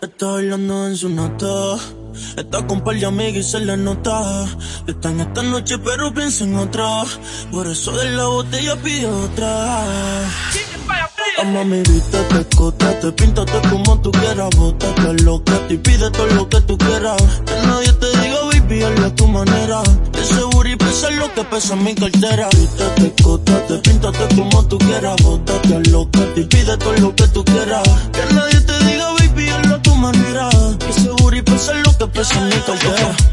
Está bailando en su nota. Está con par de amigas y se le nota. Está en esta noche, pero piensa en otra. Por eso de la botella pide otra. A mami, vístete, te píntate como tú quieras, bótate loca, y pide todo lo que tú quieras. Que nadie te diga, baby, hazlo a tu manera. Ese booty pesa lo que pesa en mi cartera. Vístete, te píntate como tú quieras, bótate loca, y pide todo lo que tú quieras.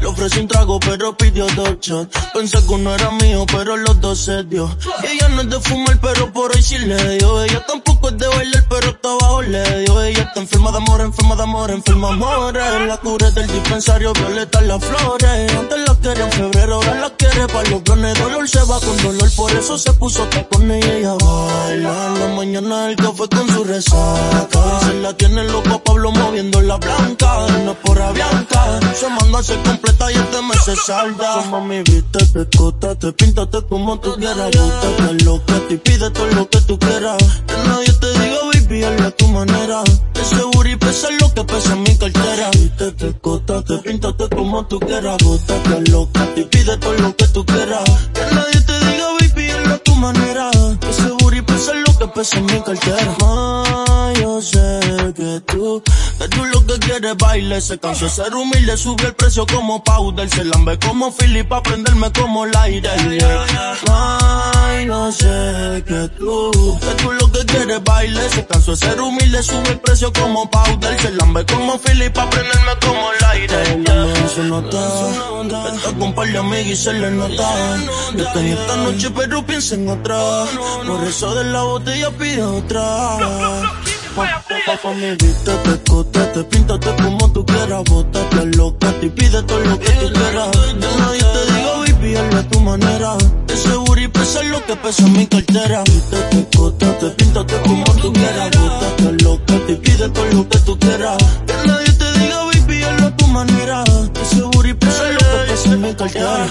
Le ofrecí un trago, pero pidió dos shots. Pensé que uno era mío, pero los dos se dio. Ella no es de fumar, pero por hoy sí le dio. Ella tampoco es de bailar, pero está abajo le dio. Ella está enferma de amor, enferma de amor, enferma de amor. La cura del dispensario, violeta las flores. Antes la quería en febrero, ahora la quiere para los planes. Dolor se va con dolor, por eso se puso con ella y ella baila. La mañana el café con su resaca. Se la tiene loco Pablo moviendo la blanca. No por Bianca, se completa y este mes se salda. Como mi viste, te te píntate como tú quieras. Bústate loca, te pide todo lo que tú quieras. Que nadie te diga, baby, hazlo a tu manera. Ese booty pesa lo que pesa en mi cartera. Viste, te te píntate como tú quieras. Bótate loca, te pide todo lo que tú quieras. Que nadie te diga, baby, hazlo a tu manera. Ese booty pesa lo que pesa en mi cartera. Yo sé que tú, que tú lo que quieres baile. Se cansó de ser humilde, subió el precio como powder. Se lambe como Philip pa' prenderme como el aire. Ay, no sé que tú, que tú lo que quieres baile. Se cansó de ser humilde, sube el precio como powder. Se lambe como Philip pa' prenderme como el aire. Yeah. se nota, está con par de amigas y se le nota. Yo tenía esta noche, pero piensa en otra. Por eso de la botella pide otra. Pa, mi vista te te píntate como tú quieras, bótate loca, te pide todo lo que tú quieras. Que nadie te diga, baby, hazlo a tu manera. Ese booty pesa lo que pesa en mi cartera. Vístete, te píntate como tú quieras, bótate loca, te pide todo lo que tú quieras. Que nadie te diga, baby, hazlo a tu manera. Ese booty pesa lo que pesa en mi cartera.